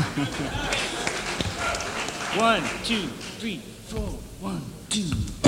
One, two, three, four, one, two.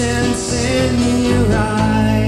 innocence in your eyes.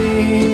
see.